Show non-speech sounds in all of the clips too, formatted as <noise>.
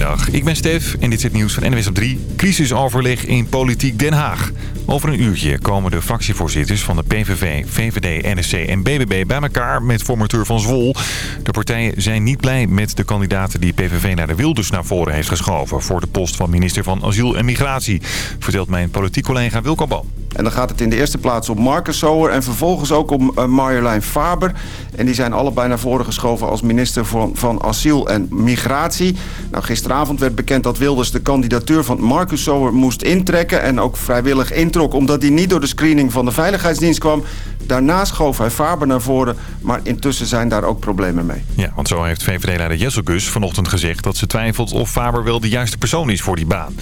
Goedemiddag, ik ben Stef en dit is het nieuws van NWS op 3. Crisisoverleg in Politiek Den Haag. Over een uurtje komen de fractievoorzitters van de PVV, VVD, NSC en BBB bij elkaar met formateur van Zwol. De partijen zijn niet blij met de kandidaten die PVV naar de Wilders naar voren heeft geschoven... voor de post van minister van Asiel en Migratie, vertelt mijn politiek collega Wilco Bal. En dan gaat het in de eerste plaats om Marcus Sower en vervolgens ook om uh, Marjolein Faber. En die zijn allebei naar voren geschoven als minister van, van Asiel en Migratie. Nou, gisteravond werd bekend dat Wilders de kandidatuur van Marcus Sower moest intrekken... en ook vrijwillig omdat hij niet door de screening van de Veiligheidsdienst kwam. Daarna schoof hij Faber naar voren, maar intussen zijn daar ook problemen mee. Ja, want zo heeft VVD-leider Jesselgus vanochtend gezegd dat ze twijfelt of Faber wel de juiste persoon is voor die baan.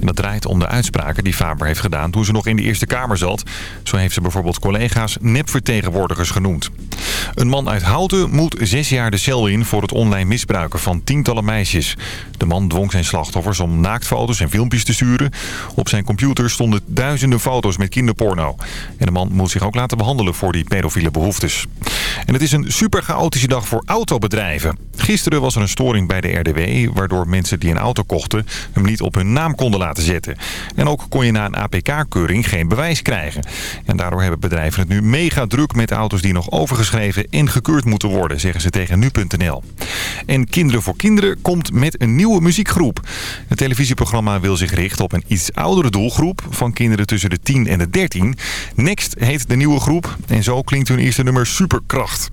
En dat draait om de uitspraken die Faber heeft gedaan toen ze nog in de Eerste Kamer zat. Zo heeft ze bijvoorbeeld collega's nepvertegenwoordigers genoemd. Een man uit Houten moet zes jaar de cel in voor het online misbruiken van tientallen meisjes. De man dwong zijn slachtoffers om naaktfoto's en filmpjes te sturen. Op zijn computer stonden duizenden foto's met kinderporno. En de man moet zich ook laten behandelen voor die pedofiele behoeftes. En het is een super chaotische dag voor autobedrijven. Gisteren was er een storing bij de RDW... waardoor mensen die een auto kochten hem niet op hun naam konden laten zetten. En ook kon je na een APK-keuring geen bewijs krijgen. En daardoor hebben bedrijven het nu mega druk met auto's die nog overgeschreven en gekeurd moeten worden... zeggen ze tegen nu.nl. En Kinderen voor Kinderen komt met een nieuwe muziekgroep. Het televisieprogramma wil zich richten op een iets oudere doelgroep... van kinderen tussen de 10 en de 13. Next heet de nieuwe groep en zo klinkt hun eerste nummer Superkracht.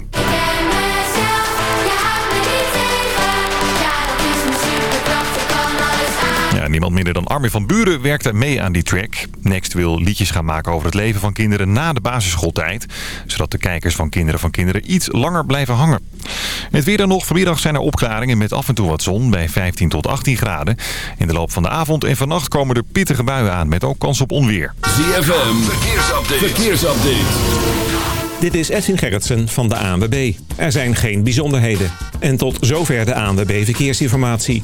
Ja, niemand minder dan Armin van Buren werkte mee aan die track. Next wil liedjes gaan maken over het leven van kinderen na de basisschooltijd. Zodat de kijkers van Kinderen van Kinderen iets langer blijven hangen. Het weer dan nog. Vanmiddag zijn er opklaringen met af en toe wat zon bij 15 tot 18 graden. In de loop van de avond en vannacht komen er pittige buien aan met ook kans op onweer. ZFM, verkeersupdate. verkeersupdate. Dit is Edwin Gerritsen van de ANWB. Er zijn geen bijzonderheden. En tot zover de ANWB Verkeersinformatie.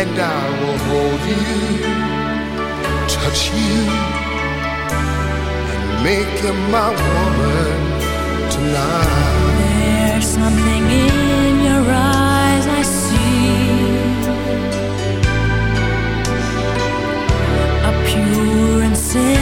and I will hold you, touch you, and make you my woman tonight. There's something in your eyes I see, a pure and simple.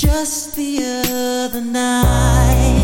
Just the other night.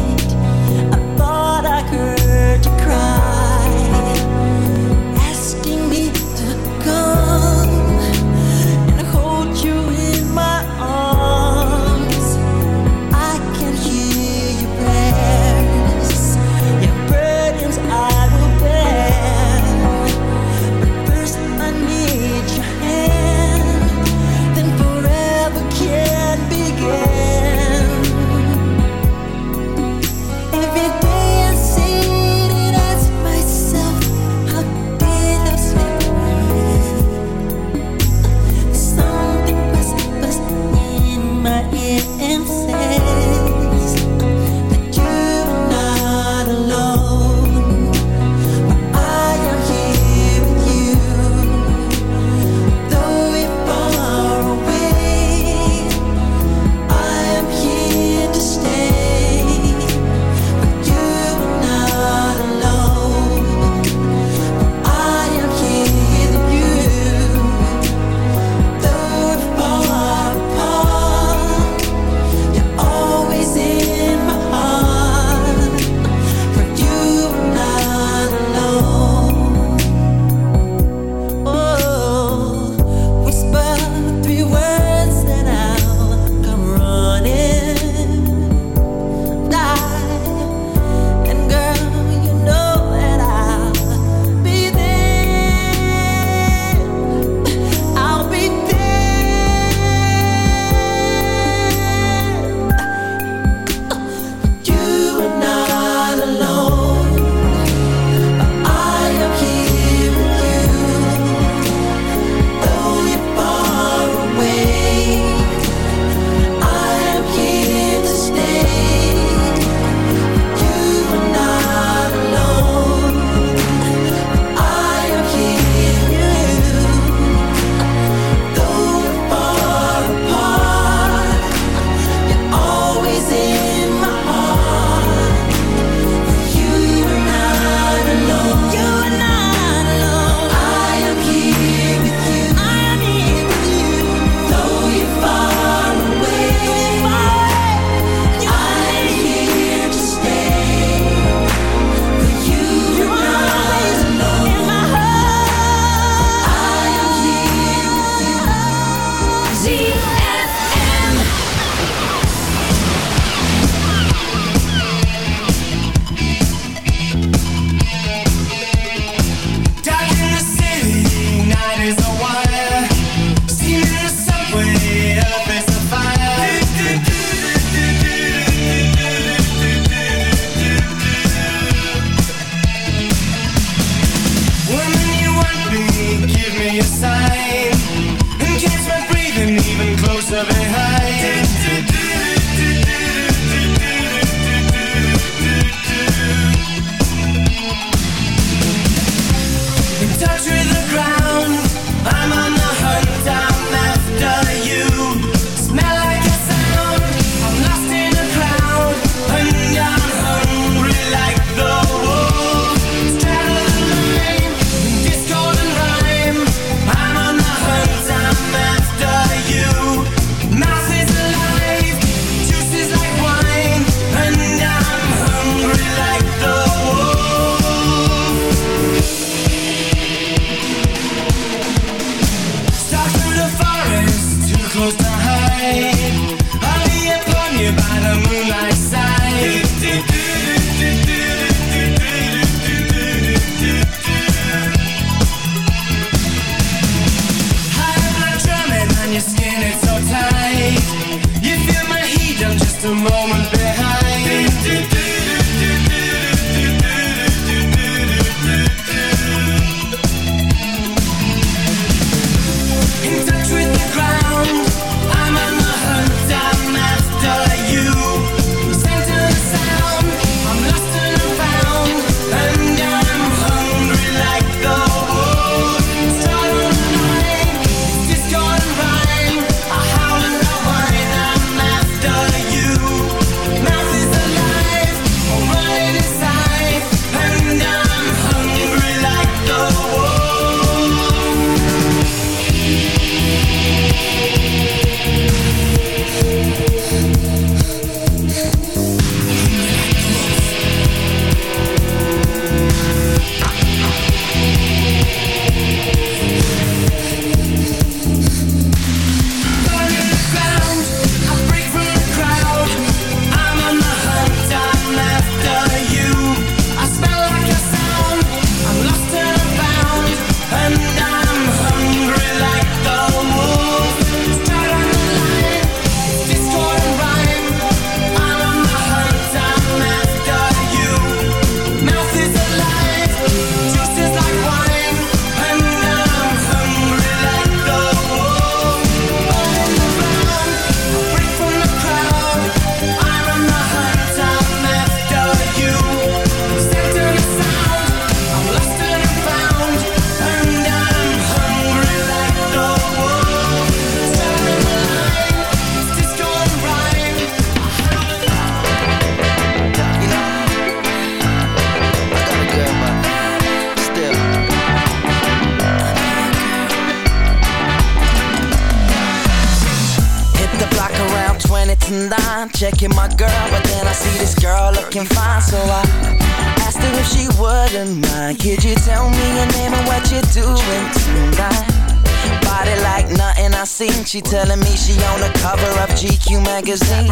She telling me she on the cover of GQ magazine.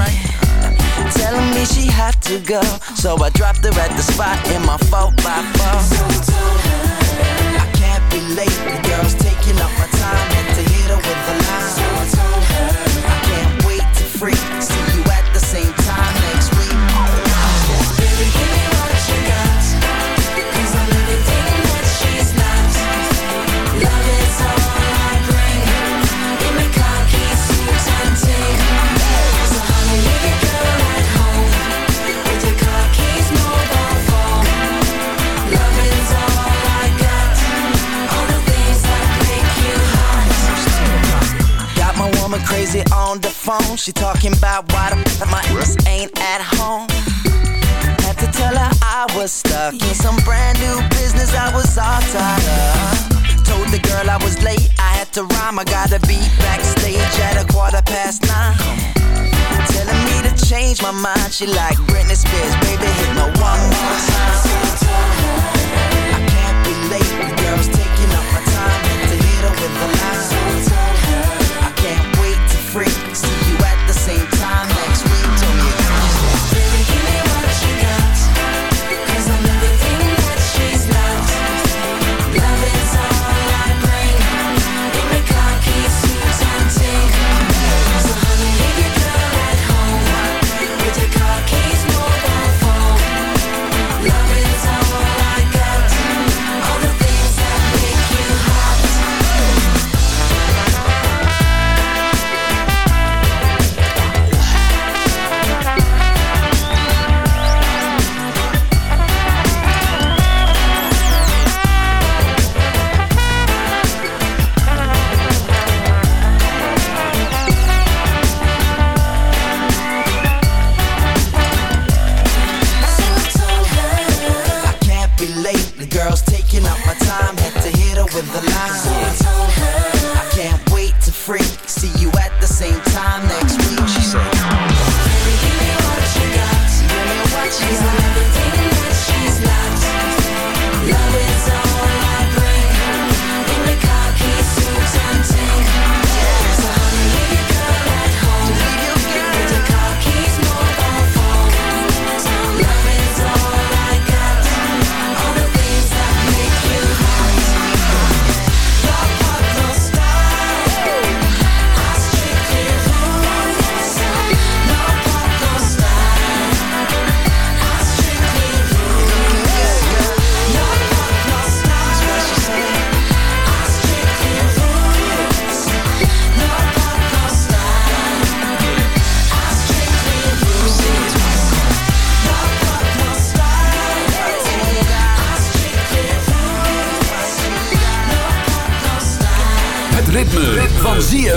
Telling me she had to go, so I dropped her at the spot in my phone. my mind. She like Britney Spears, baby, hit me one more time. I can't be late, the girl's taking up my time to hit her with the last.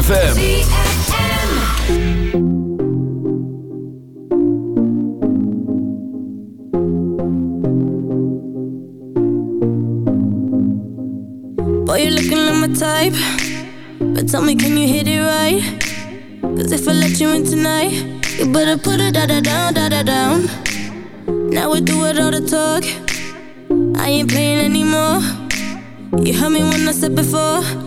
ZFM. Boy, you're looking like my type. But tell me, can you hit it right? Cause if I let you in tonight, you better put it da -da down, da -da down. Now we do it all the talk. I ain't playing anymore. You heard me when I said before.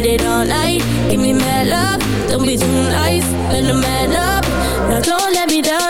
with it all night. Give me mad love, don't be too nice. Better mad up, now don't let me down.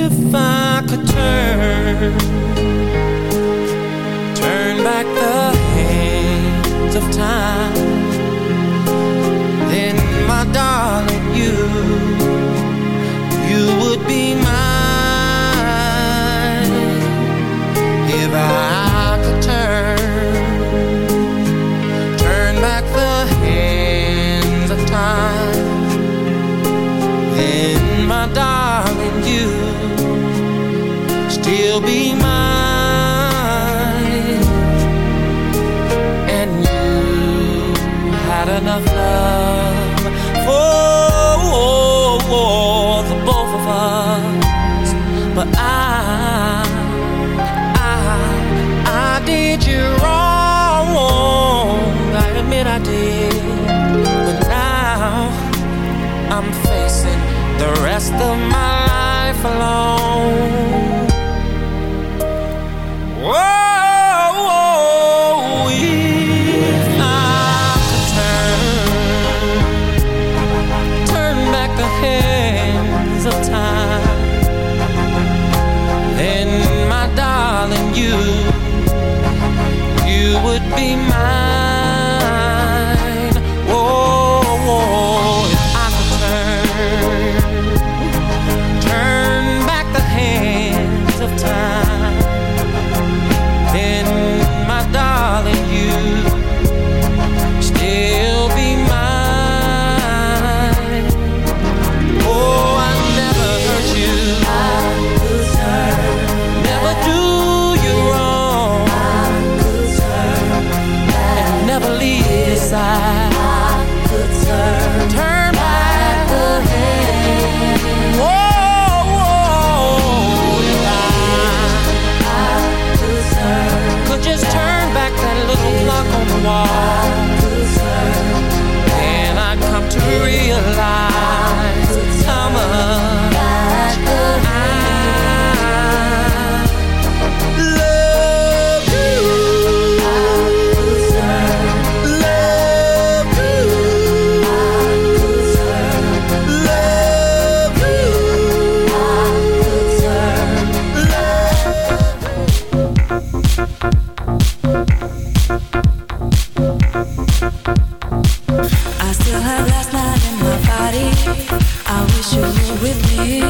If I could turn, turn back the hands of time, then my darling, you I'm facing the rest of my life alone. You with me.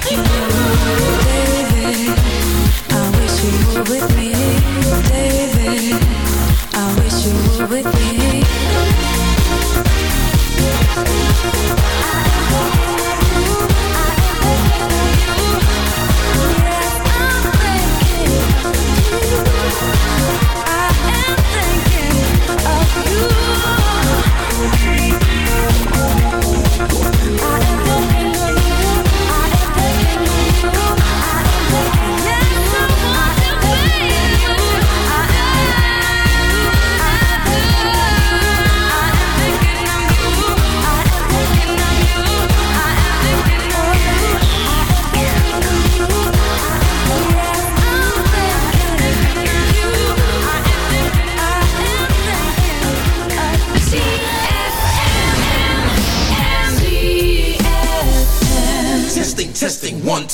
Baby,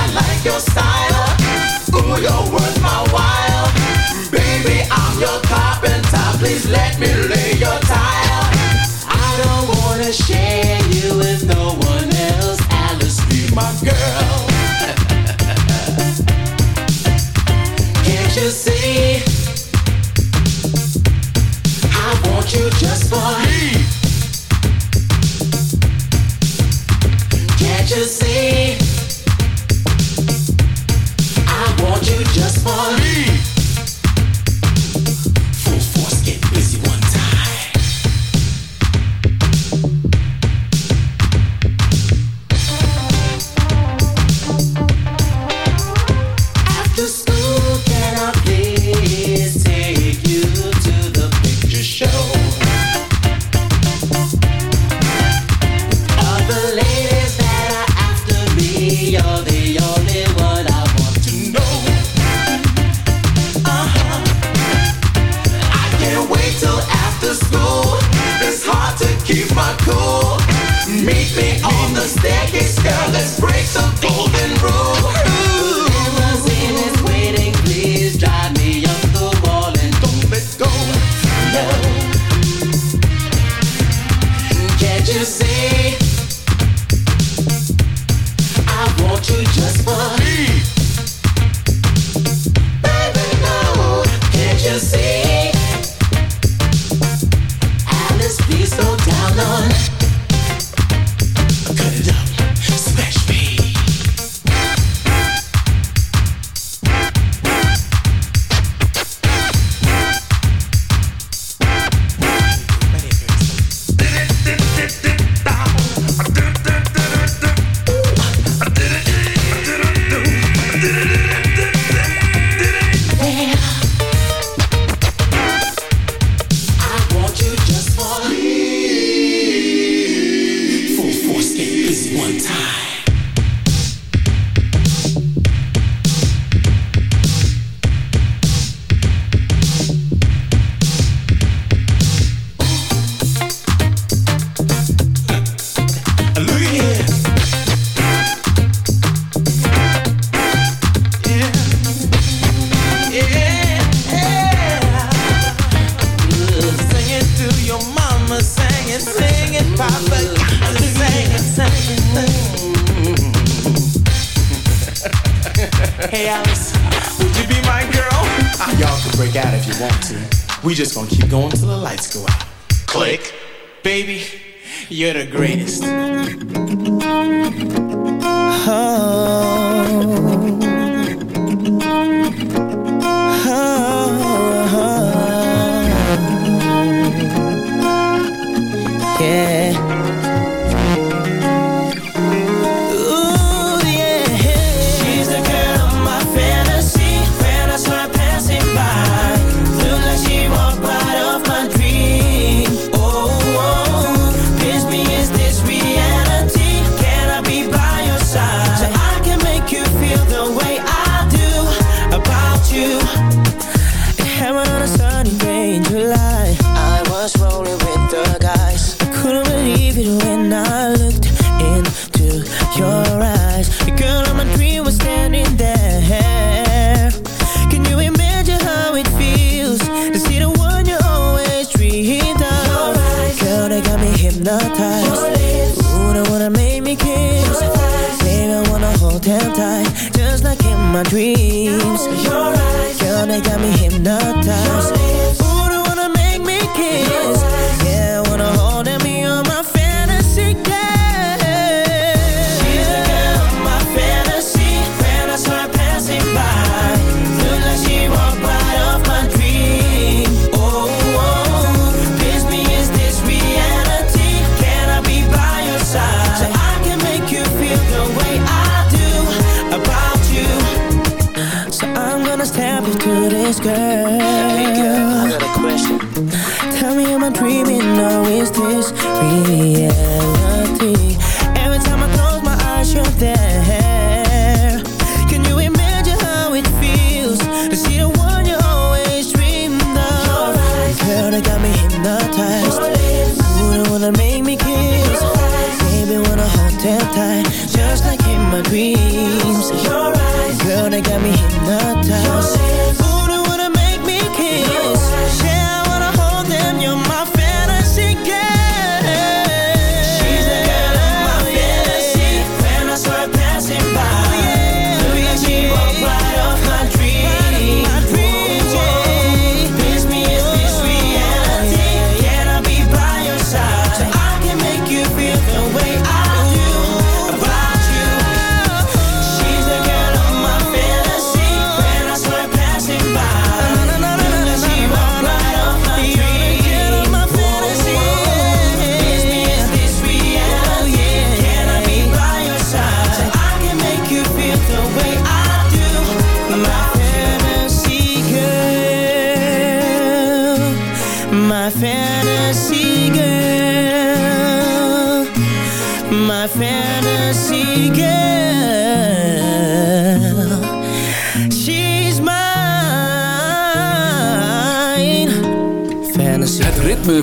I like your style. Ooh, you're worth my while. Baby, I'm your carpenter. Please let me lay your tile. I don't wanna share you with no one else. Alice, be my girl. <laughs> Can't you see? I want you just for me. Can't you see?